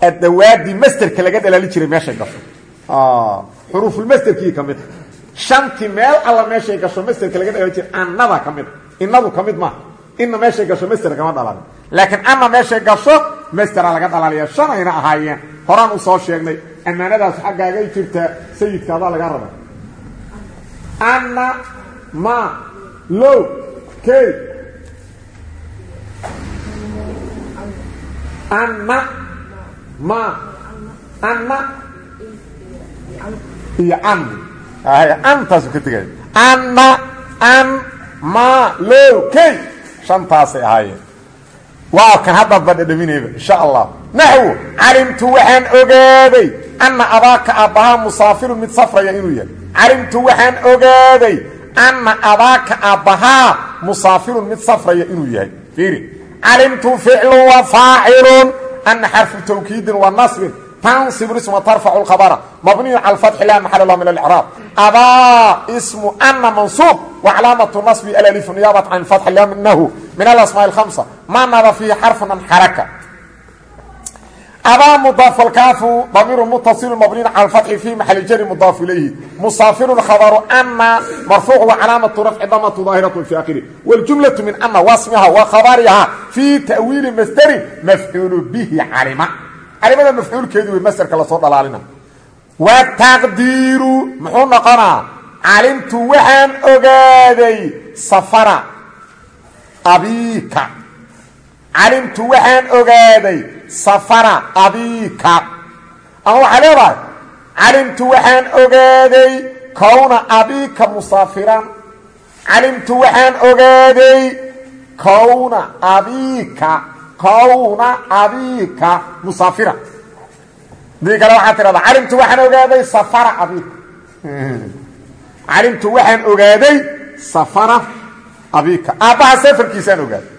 adawaadii masterka laga dhalaali jiray meeshay gasho xuruufulmasterkii ka mid shantii meel alla meeshay gasho masterka laga dhalaali jiray annada ka mid. Inadu ka mid maaha ina meeshay gasho master kama dhalaalin laakiin anna meeshay gasho mastera laga dhalaaliya shan ayna ahaayeen. Horaan u soo sheegnay. Ammaanadaas xaggaagay jirtaa sayidka adaa laga raba. Anna ma low kay anna ma anna iyo an antaasu ka tegaya anna an ma low kay. Shantaasay ahaayeen. Waa kan haddaad badhadhaminayba insha allah naxwu calimtu waxaan ogaaday anna abaaka aabbahaa musaafirun mid safraya inuu yahay. Calimtu waxaan ogaaday anna abaaka aabbahaa musaafirun mid safraya inuu yahay. Fiiri. Calimtu ficlu wa faacilun. Ana xarfu tawkiidin wa nasbin tansib isma tarfacu lkhabara mabniyu cala fatxi la maxal lah min alcraab abaa ismu ana mansuub wacalaamatu nasbi alalifu niyaabat can fatxi lanahu min alasmaa alhamsa ma naba fiihi xarfun an xaraka. Abaa mudaaf alkaafu damiiru mutasilu mabniyin cala alfatxi fi maxali jari mudaaf ilayhi. Musaafiru khabaru ana marfuuc wacalaamatu rafci damatu daahiratu fi akhiri wاljumlaةu min ana wasmiha wa khabariha fi ta'wiili masderin mafcuulu bihi calima calimada mafcuulkeedu wey masderka la soo dhalaalina. Wataqdiiru muxuu noqonaa calimtu waxaan ogaaday safara abiika. Calimtu waxaan ogaaday safara abiika. Ama waxaa leedahay calimtu waxaan ogaaday kowna abiika musaafiran. Calimtu waxaan ogaaday kowna abiika kowna abiika musaafira. Dii kale waxaa tidhahdaa calimtu waxaan ogaaday safara abiika calimtu waxaan ogaaday safara abiika. Aabbaha safarkiisaan ogaaday.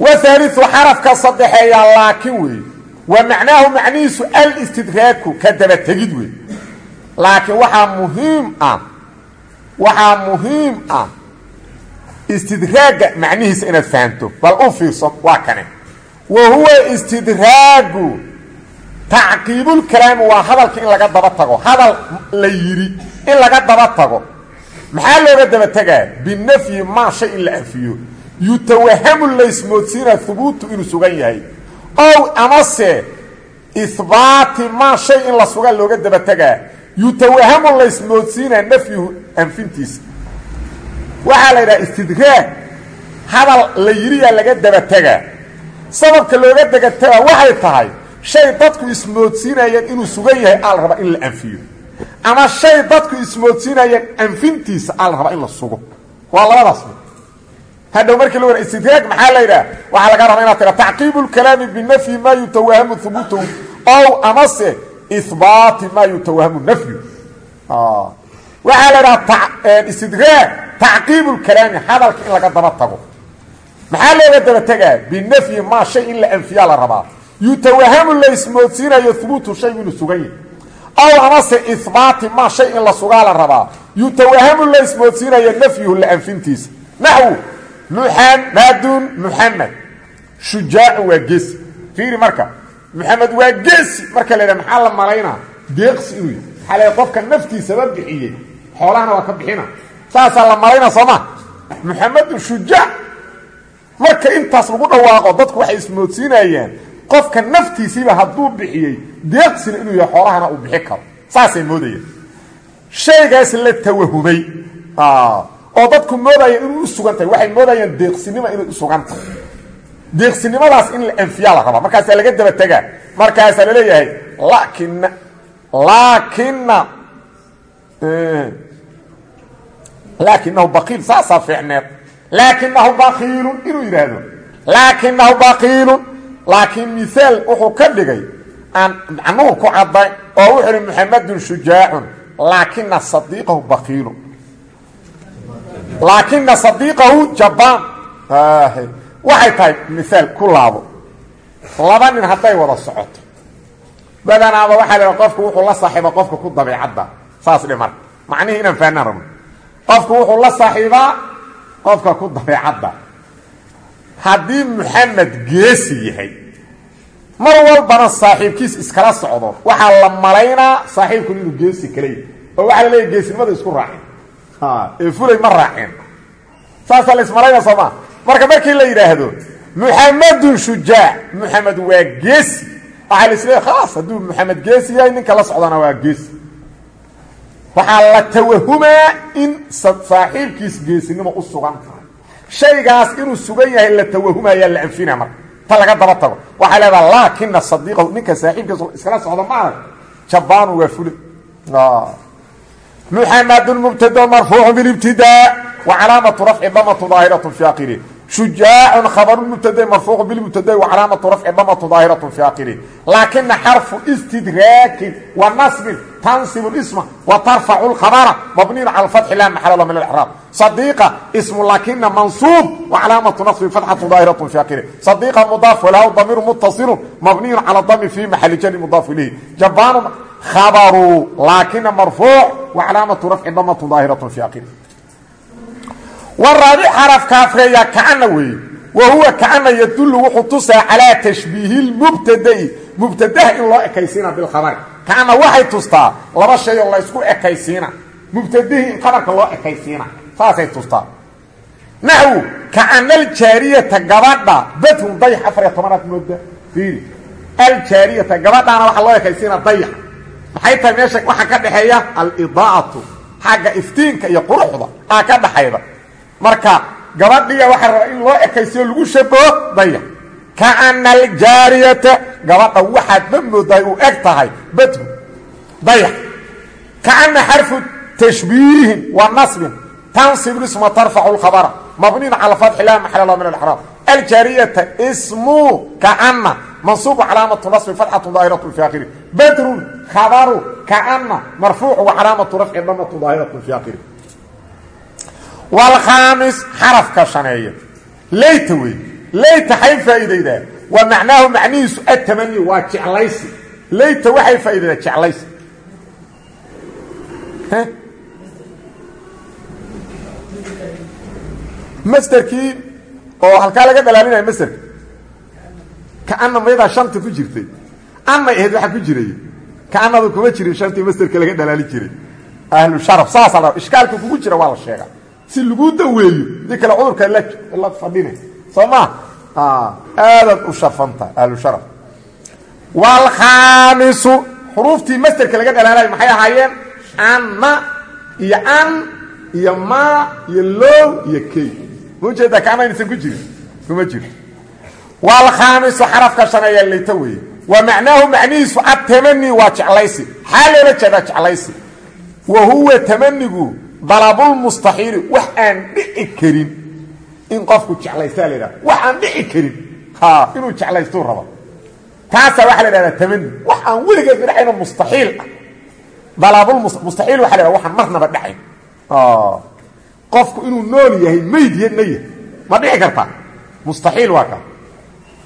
Wahaaliu xarafka saddexeeya laakin weeye wa macnaahu macnihiisu alistidraaku ka dabategid wey laakiin waxaa muhiim ah waxaa muhiim ah istidraagga macnihiisa inaad fahamto bal u fiirso waa kane wa huwa istidraagu tacqiibulkalaami waa hadalka in laga daba tago. Hadal la yidhi in laga daba tago. Maxaa looga daba tegaa binafyi maa shay in la anfiyo. Yutawahamu laysmoodsiina hubuutu inuu sugan yahay. Ow amase ihbaati maa shay in la sugan looga daba yutawahamu laysmoodsiina nafyuhu anfintiisa waxaa la yidhaha istidraag hadal la yidhiyaa laga daba tegaa sababka looga daba tegaa waxay tahay shay dadku ismoodsiinayeen inuu sugan yahay aa la rabaa in la anfiyo. Ama shay dadku ismoodsiinayeen anfintiisa aa la rabaa in la sugo. Waa labadaas. Mid hadhow markii la wana istidraag maxaa la yidhaha? Waxaa laga rabaa inaad tira tacqiibu lkalaami binafyi maa yutawahamu hubuutahu ow amase ihbaati maa yutawahamu nafyu waxaa la idhaha istidraag tacqiibu lkalaami hadalka in laga daba tago. Maxaa looga daba tegaa? Binafyi maa shay in la anfiyaa la rabaa. Yutawahamu la ismoodsiinayo hubuutu shaygu inuu sugan ow amase ihbaati maa shay in la sugaa la rabaa. Yutawahamu la ismoodsiinayo nafyuhu la anfintiisa. Naxwu muxamadun muxamed shujaacun waa geesi. Fiiri marka muxamed waa geesi. Marka la maxaa la malaynaa deeqsi inuu yahy maxaa la qofka naftiisaba xoolahana waa ka bixina. Saasaa la malaynaa soo ma? Muxamedun shujaac marka intaas lagu dhawaaqo dadku waxay ismoodsiinayaan qofka naftiisiiba hadduu bixiyey deeqsina inuu yahay xoolahana uu bixi karo. Saasay moodayaan shaygaas la tawahumay oo dadku moodayeen inuu u waxay moodayaan deeqsinima inay u sugan tahay. Deeqsinimadaas in la anfiyaa la laga daba tegaa markaasaa la leeyahay laakina laakina laakinahu bakiil saasaa fiicneed laakinahu bakiilun inuu yidhaahdo laakinahu bakiilun laakiin miaal wuxuu ka dhigay aan macnuhu ku caddayn oo wuxuu hi muxamedun shujaacun laakina sadiiqahu bakiilun laakina sadiiqahu jabaan waxay tahay miaal ku laabo laba nin hadday wada socoto badanaaba waxaa la qofku wuxuu la saaxiiba qofka ku dabeicadda saas dhe marka macnihii inaan fahnaan rabno qofku wuxuu la saaxiibaa qofka ku dabeicadda haddii muxamed geesi yahay mar walbana saaxiibkiis iskala socdo. Waxaa la malaynaa saaxiibkun inuu geesi yahy oo waxaa la leeya geesinimada isku raaceen. Ee fulay ma raaceen. Saasaa la ismalaynaa soo maa marka markii la yidhaahdo muxamedun shujaac muxamed waa geesi. Waxaa la isleeya khalaas hadduu muxamed geesi yahay ninka la socdana waa geesi waxaa la tawahumaa in saaxiibkiis geesinimo u sugan tahay. Shaygaas inuu sugan yahay la tawahumayaa la anfina marka. Ta laga daba tago. Waxaa leedaha laakina sadiiqahu ninka saaxiibkiis iskala socda ma arag jabaanu waa fule muxamedun mubtado marfuucu bilibtidaa wa calaamatu rafci damatu daahiratu fi akiri shujaacun khabaru mubtada marfuucu bilmubtada wacalaamatu rafci damatu daahiratu fi akhirihi laakina xarfu istidraakin wa nasbin tansibu isma wa tarfacu lkhabara mabniyun cala fatxi la maxala la min alcraab صديقة اسم لكن منصوب وعلامة نصب فتحة ظاهرة في آخره صديقة مضاف وله ضمير متصل مبني على الضم في محل جر مضاف إليه جبان خبر لكن مرفوع وعلامة رفع ضمة ظاهرة في waraabi xarafka afreeya kacana weeye. Wa huwa kacana yadullu wuxuu tusaa calaa tashbiihi lmubtadai mubtadaha in loo ekaysiina bilkhabari kacana waxay tustaa laba shayoo laysku ekaysiina. Mubtadihii in khabarka loo ekaysiina. Saasay tustaa. Naxwu kacana aljaariyata gabadha. Badhun dayax afar iyo tobanaad mooda. Fiiri. Aljaariyata gabadhaana waxaa loo ekaysiina dayax maxay tahay meesha waxaa ka dhexeeya? Alidaa'atu xagga iftiinka iyo quruxda. Ka dhaxayda marka gabadhiya waxaa rabaa in loo ekaysiyo lagu shabaho daya kaana aljaariyata gabadha waxaadba moodahay u eg tahay badgu kaana xarfu tashbiihin wa nasbin. Tansib isma tarfacu lkhabara mabniin cala fatxi laa maxalla min alraab aljaariyata ismu kaana mansuubu calaamatu nasbi fatxatu daahiratu fiaakiri badrun khabaru kaana marfuuc wa calaamatu rafci damatu daahiratu fiaakiri wlkhaamis xarafka shaneeya layta wey layta xay faa'iidaydaa waa macnaahu macnihiisu atamani waa jeclaysi layta waxay faa'iidaydaa jeclaysi masderkii oo halkaa laga dhalaaminayo masderka kaana mayadaa shanta ku jirtay anay ahayd waxaa ku jiray kaanadu kuma jirin shantii masderka laga dhalaali jiray ahlusharaf saasaa la ishkaalka kugu jira waa la sheegaa si laguu daweeyo dii kale cudurka la fadhina soo ma? Aadaad u sharfantahay ahlu sharaf. Waalkhaamisu xuruuftii masterka laga dhalaalayo maxay ahaayeen? Anna iyo an iyo ma iyo low iyo key maujeedaa kaanaynaysan ku jirin? Kuma jiro waalkhaamisu xarafka shaneeya layta weeye. Wa macnaahu macnihiisu atamani waa jeclaysi. Xaa loola jeedaa jeclaysi. Wa huwa tamanigu dalabulmustaxiili wax aan dhici karin. In qofku jeclaystaa la yidhaha wax aan dhici karin. Inuu jeclaystuu rabo. Taasaa waxaa la idhahdaa tamani wax aan weligeed dhacayno mustaxiil ah. Dalabulmustaxiil waxa la yhahda waxaan marnaba dhacayn qofku inuu nool yahay maydya na yahay. Ma dhici kartaa mustaxiil waa kaa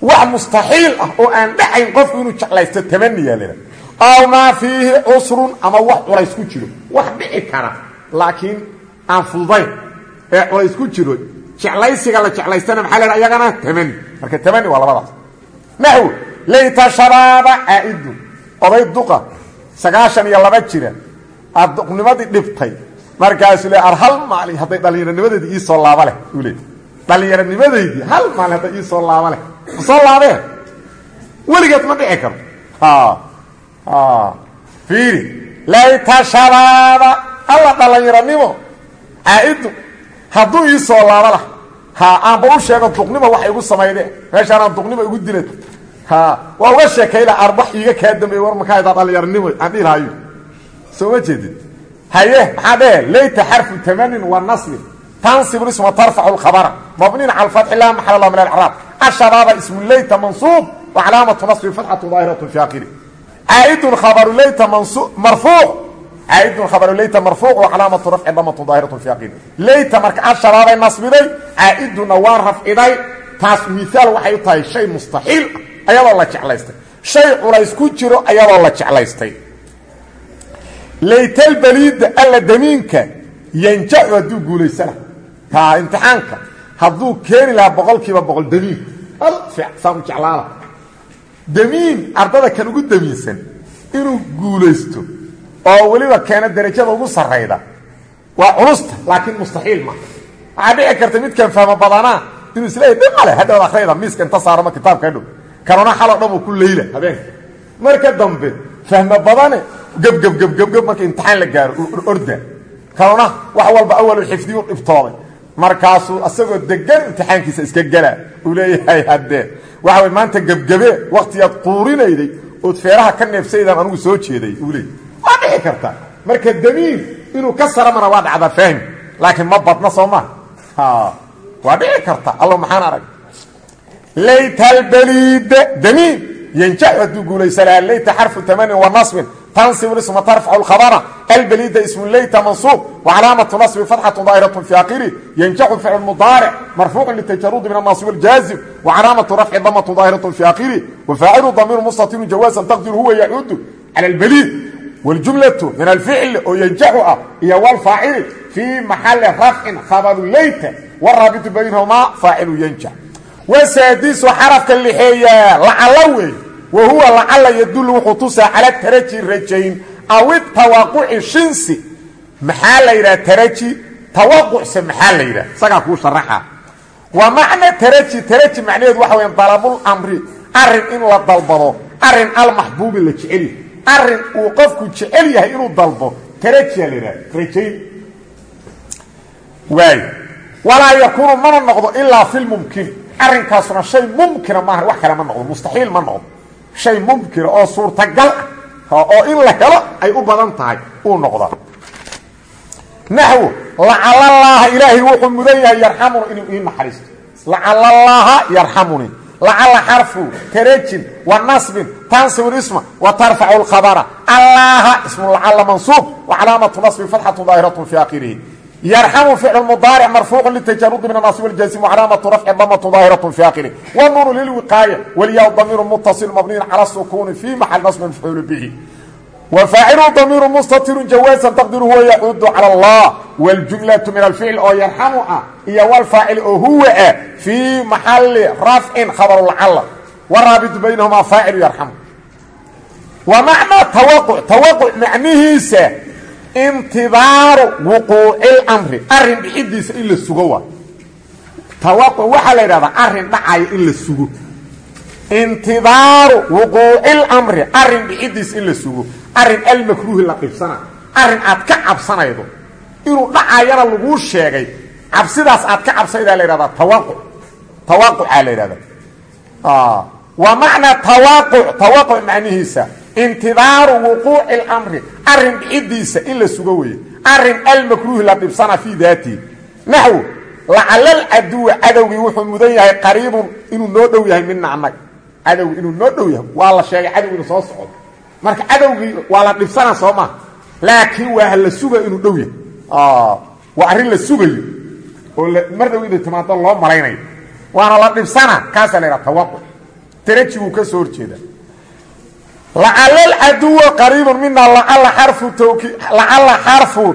wax mustaxiil ah oo aan dhacayn qofku inuu jeclaysto tamaniyaa leda aw maa fiihi cusrun ama laakiin aan fududayn ee culays ku jiro jeclaysiga la jeclaystana maxaa leha ayagana tamani marka tamani waa labadaas. Naxw layta shabaaba caa'idu oday duqa sagaashan iyo laba jira. Aad duqnimadii dhibtay. Markaasuu le ar hal maalin hadday dhallinyaronimadeedii ii soo laaba leh uu leey dhallinyaronimadeydii hal maalin hadday ii soo laaba soo laabeen weligeed ma dhici karto fiiri layta shabaaba alla dhallinyaronimo caa'idu hadduu ii soo laaba lah ha aanba u sheego duqnimo waxa igu samayde meeshaanaan duqnimo igu dilad ha waa uga sheekayla arbax iiga kaa dambeeye war makaadaa dhallinyaronimo aan dhihi lahayo soo ma jeedid haye maxaa dhehe layta xarfu tamanin wa nasbin tansibu isma tarfacu lkhabara mabniin cala fatxi la maxal lah min alcraab ashabaaba ismu layta mansuub wa calaamatu nasbi fatxatu daahiratu fi akhiri caaidun khabaru layta marfuuc caaidun khabaru layta marfuuc wa calaamatu rafci damatu daahiratu fi akhiri layta marka ashabaabay nasbiday caaiduna waa rafciday taas miaal waxay u tahay shay mustaxiil ayadoo la jeclaystay shay culays ku jiro ayadoo la jeclaystay laytalbaliida alla damiinka yanjaxu hadduu guulaysana ha imtixaanka hadduu keeni lahaa boqol kiiba boqol damiin saan u jeclaala damiin ardada kan ugu damiinsan inuu guulaysto oo weliba keena darajada ugu sarrayda. Waa culusta laakiin mustaxiil ma. Waxaa dhici karta midkan fahmo badanaa inuu isleeyahy dhib male hadhowd akhrayda miiska inta saarama kitaabka hadhow. Kanuna xaloo dhan ku leyla habeenka marka dambe fahmo badane gebgebgebgebgeb marka imtixaan la gaaro orda. Kanuna wax walba awalu xifdiyu dhibtooday markaasuu asagoo degan imtixaankiisa iska gela uu leeyahay haddee waxa way maanta gebgebe waktigaad quurinayday ood feeraha ka neefsaydaan anugu soo jeeday uu leeyay waa dhici karta. Marka damiin inuu ka saramana waa dhacdaa fahmi. Laakiin ma badna soo maa waa dhici karta. Alla maxaan arag? Layta albaliida damiin yanjaxu hadduu guulaysa lahaa layta xarfu tamanin wa nasbin tansib isma tarfacu lkhabara. Albaliida ismu layta mansuub wacalaamatu nasbi fatxatu daahiratu fi akiri yanjaxu ficlu mudaaric marfuucu litajarudi min annaasib waljaazim wacalaamatu rafci damatu daahiratu fi akiri wafaacilu damiiru mustatirun jawaasan taqdiru huwa yacuudu cala albaliid wاljumlaةu min alficl oo yanjaxu ah iyo wlfaacili fii maxali rafcin khabaru layta waraabitu baynahmaa faacilu yanjax wasaadisu xarafka lixeeyaa lacala wey wa huwa lacala yadulu wuxuu tusaa cala taraji rajayn aw itawaquci shinsi maxaa la yidhaha taraji tawaqucse maxaa la yidhaha isagaa kuu sharaxa wa macna taraji taraji macnaheedu waxa weya dalabulmri arrin in la dalbado arrin almaxbuubi la jeceli arrin uu qofku jecel yahay inuu dalbo tarajiya la yidhaha rajayn. Waay. Walaa yakuunu mana noqdo ilaa fi lmumkini arrinkaasuna shay mumkina maaha wax kale ma noqdo mustaxiil ma noqdo. Shay mumkina oo suurtagal ah oo in la helo ay u badan tahay uu noqda naxwu lacalallaaha ilaahay wuxuu mudan yahay yarxamuni inuu ii naxariisto. Lacalallaaha yarxamuni lacala xarfu tarajin wa nasbin tansibu isma wa tarfacu lkhabara. Allaha ismu lacala mansuub wa calaamatu nasbi fatxatu daahiratu fi akhirihi yarxamu ficlu mudaaric marfuucu litajarudi min anasib waljazim wacalaamatu rafci damatu daahiratu fi akhirihi wanuunu lilwiqaaya waliyaa damiiru mutasil mabniyin cala sukuuni fi maxal nasbin mafcuulu bihi wfaacilu damiiru mustatiru jawaasan taqdiru huwa yacuudu cala allah. Wاljumlatu min alficl oo yarxamu ah iyo wlfaacil oo huwa ah fii maxali rafcin khabaru lacala waraabitu baynahumaa faacilu yarxamu wa macnaa tawaquc tawaquc macnihiisa intidaaru wuquuci اlamri arrin dhixidiisa in la sugo waa. Tawaquc waxaa la yidhahdaa arrin dhacaya in la sugo intidaaru wuquuci اlamri arrin dhixidiisa in la sugo arrin almakruuhi la dhibsana arrin aad ka cabsanaydo. Inuu dhacayana laguu sheegay cabsidaas aad ka cabsanaydaa la yhahdaa tawaquc tawaqucaa la yidhahda wa macnaa tawaquc tawaquc macnihiisa. Intidaaru wuquuci اlamri arrin dhicidiisa in la sugo weeye arrin almakruuhi la dhibsana fii daatihi naxw lacalal caduwa cadowgii wuxuu mudan yahay qariibun inuu noo dhow yahay mina annaga cadowgi inuu noo dhow yahay waa la sheegay cadowgiina soo socdo. Marka cadowgii waa la dhibsana soo maa laakiin waa la sugayo inuu dhow yahay. Waa arrin la sugayo oo mar dhow inay timaado loo malaynayo. Waana la dhibsana kaasaa la yidhaha tawaquc tarajiguu ka soo horjeeda. Lacalal caduwa qariibun mina lacala xarfu lacala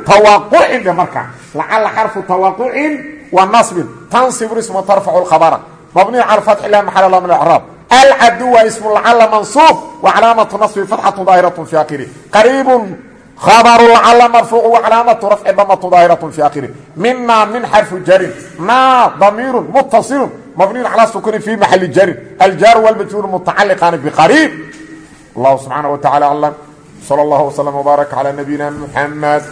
tawaqucin dhe markaa lacala xarfu tawaqucin wa nasbin. Tansibu isma tarfacu lkhabara mabniyu cala fatxi lah maxal lah min acraab alcaduwa ismu lacala mansuub wa calaamatu nasbi fatxatu daahiratu fi akhiri qariibun khabaru lacala marfuucu wa calaamatu rafci damatu daahiratu fi akhiri mina min xarfu jarin ma damiirun muttasilun mabniyun cala sukuni fi maxali jarin aljaaru walmajhuuru mutacaliqaani biqariib allahu subxaana wa tacala aclam sala allahu wslm wbaarak cala nabiyina muxamed